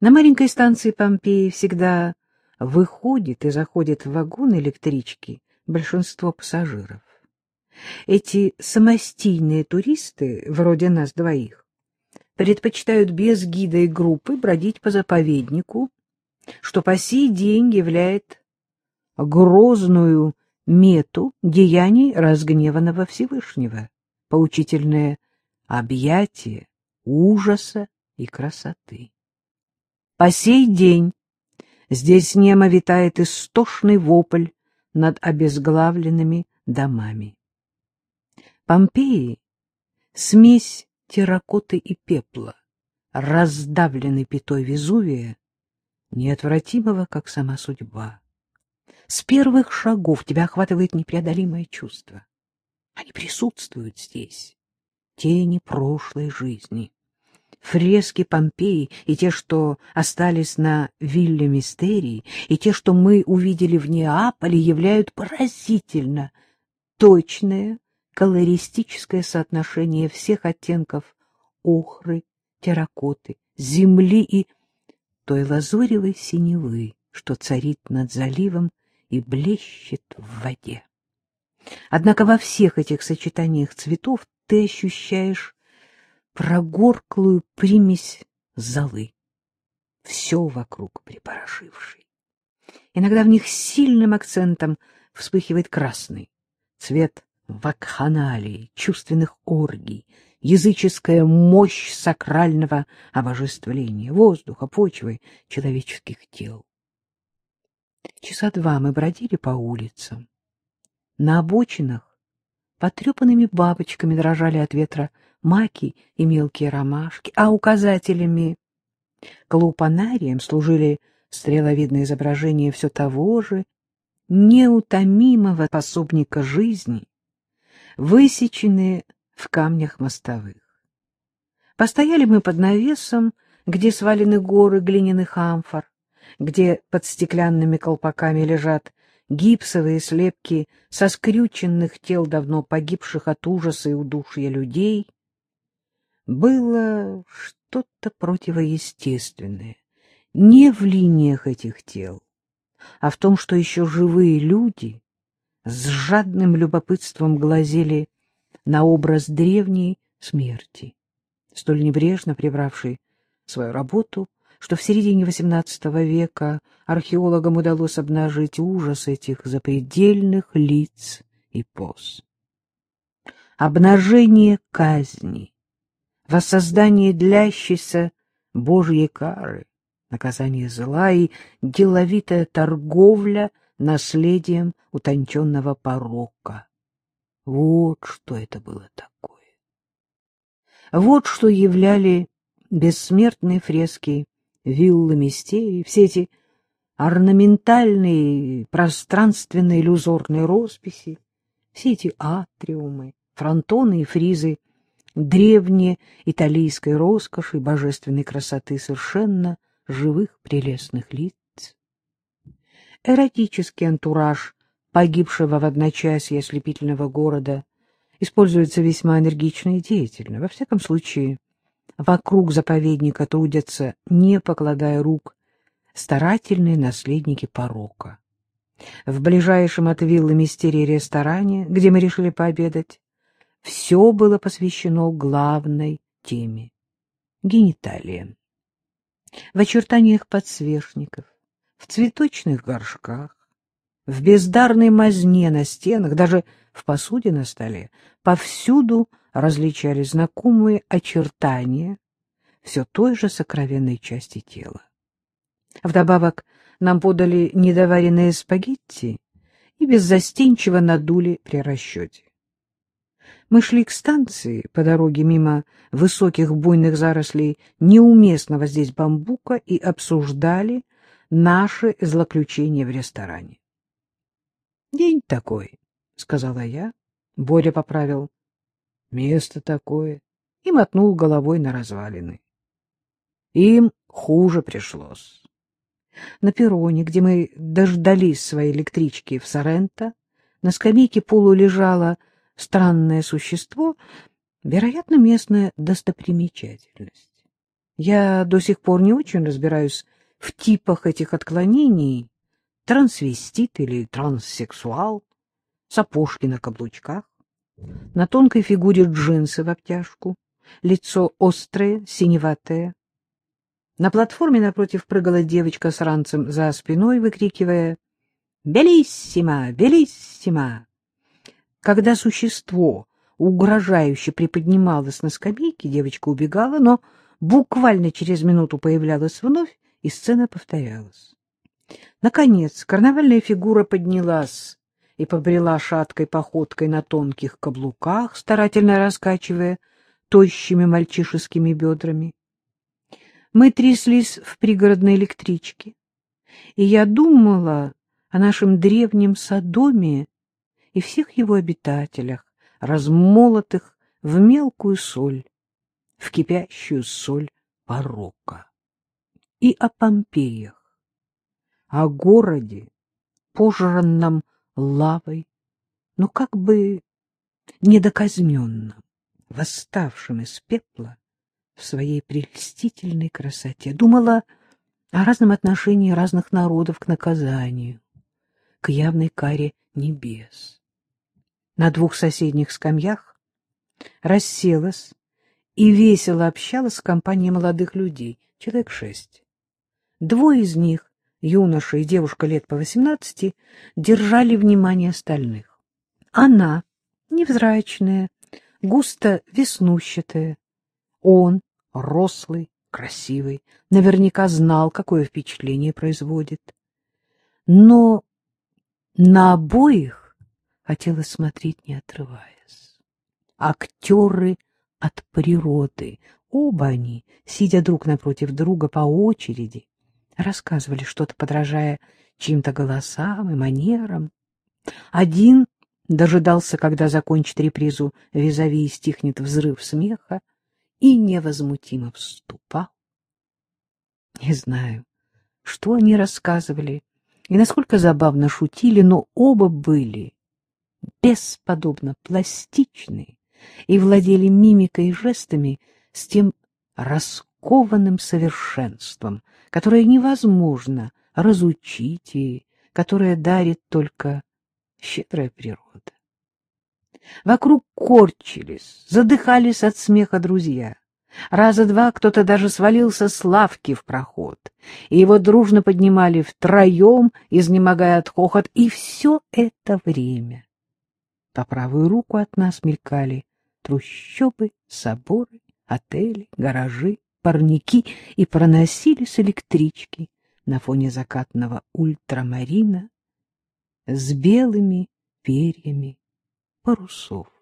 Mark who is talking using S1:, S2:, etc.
S1: На маленькой станции Помпеи всегда выходит и заходит в вагон электрички большинство пассажиров. Эти самостийные туристы, вроде нас двоих, предпочитают без гида и группы бродить по заповеднику, что по сей день является грозную мету деяний разгневанного Всевышнего, поучительное объятие ужаса и красоты. По сей день здесь немо витает истошный вопль над обезглавленными домами. Помпеи — смесь терракоты и пепла, раздавленный пятой Везувия, неотвратимого, как сама судьба. С первых шагов тебя охватывает непреодолимое чувство. Они присутствуют здесь, тени прошлой жизни. Фрески Помпеи и те, что остались на вилле Мистерии, и те, что мы увидели в Неаполе, являют поразительно точное колористическое соотношение всех оттенков охры, терракоты, земли и той лазуревой синевы, что царит над заливом и блещет в воде. Однако во всех этих сочетаниях цветов ты ощущаешь прогорклую примесь золы, все вокруг припорошивший. Иногда в них сильным акцентом вспыхивает красный, цвет вакханалии, чувственных оргий, языческая мощь сакрального обожествления, воздуха, почвы, человеческих тел. Часа два мы бродили по улицам. На обочинах потрепанными бабочками дрожали от ветра маки и мелкие ромашки, а указателями к лупанариям служили стреловидные изображения все того же неутомимого пособника жизни, высеченные в камнях мостовых. Постояли мы под навесом, где свалены горы глиняных амфор, где под стеклянными колпаками лежат гипсовые слепки со скрюченных тел давно погибших от ужаса и удушья людей, было что-то противоестественное не в линиях этих тел, а в том, что еще живые люди с жадным любопытством глазели на образ древней смерти, столь небрежно прибравшей свою работу, что в середине XVIII века археологам удалось обнажить ужас этих запредельных лиц и поз. Обнажение казни, воссоздание длящейся Божьей кары, наказание зла и деловитая торговля наследием утонченного порока. Вот что это было такое. Вот что являли бессмертные фрески виллы мистерии, все эти орнаментальные, пространственные иллюзорные росписи, все эти атриумы, фронтоны и фризы древней итальянской роскоши, божественной красоты совершенно живых прелестных лиц. Эротический антураж погибшего в одночасье ослепительного города используется весьма энергично и деятельно. Во всяком случае, вокруг заповедника трудятся, не покладая рук, старательные наследники порока. В ближайшем от виллы мистерии ресторане, где мы решили пообедать, все было посвящено главной теме — гениталиям. В очертаниях подсвечников, в цветочных горшках, в бездарной мазне на стенах, даже в посуде на столе, повсюду различали знакомые очертания все той же сокровенной части тела. Вдобавок нам подали недоваренные спагетти и беззастенчиво надули при расчете. Мы шли к станции по дороге мимо высоких буйных зарослей неуместного здесь бамбука и обсуждали наши злоключения в ресторане. — День такой, — сказала я. Боря поправил. — Место такое. И мотнул головой на развалины. Им хуже пришлось. На перроне, где мы дождались своей электрички в Соренто, на скамейке полу лежало странное существо, вероятно, местная достопримечательность. Я до сих пор не очень разбираюсь в типах этих отклонений. Трансвестит или транссексуал, сапожки на каблучках, на тонкой фигуре джинсы в обтяжку, лицо острое, синеватое. На платформе напротив прыгала девочка с ранцем за спиной, выкрикивая «Белиссимо! Белиссимо!». Когда существо угрожающе приподнималось на скамейке, девочка убегала, но буквально через минуту появлялась вновь, и сцена повторялась. Наконец карнавальная фигура поднялась и побрела шаткой походкой на тонких каблуках, старательно раскачивая тощими мальчишескими бедрами. Мы тряслись в пригородной электричке, и я думала о нашем древнем Содоме и всех его обитателях, размолотых в мелкую соль, в кипящую соль порока, и о Помпеях, о городе, пожранном лавой, но как бы недоказненном, восставшем из пепла в своей прельстительной красоте. Думала о разном отношении разных народов к наказанию, к явной каре небес. На двух соседних скамьях расселась и весело общалась с компанией молодых людей, человек шесть. Двое из них, юноша и девушка лет по восемнадцати, держали внимание остальных. Она, невзрачная, густо веснущатая, он, рослый, красивый, наверняка знал, какое впечатление производит. Но на обоих хотелось смотреть, не отрываясь. Актеры от природы, оба они, сидя друг напротив друга по очереди, рассказывали что-то, подражая чьим-то голосам и манерам. Один дожидался, когда закончит репризу визави и стихнет взрыв смеха, и невозмутимо вступал. Не знаю, что они рассказывали и насколько забавно шутили, но оба были бесподобно пластичны и владели мимикой и жестами с тем раскованным совершенством, которое невозможно разучить и которое дарит только щедрая природа. Вокруг корчились, задыхались от смеха друзья. Раза два кто-то даже свалился с лавки в проход, и его дружно поднимали втроем, изнемогая от хохот, и все это время. По правую руку от нас мелькали трущобы, соборы, отели, гаражи, парники, и проносились электрички на фоне закатного ультрамарина с белыми перьями парусов.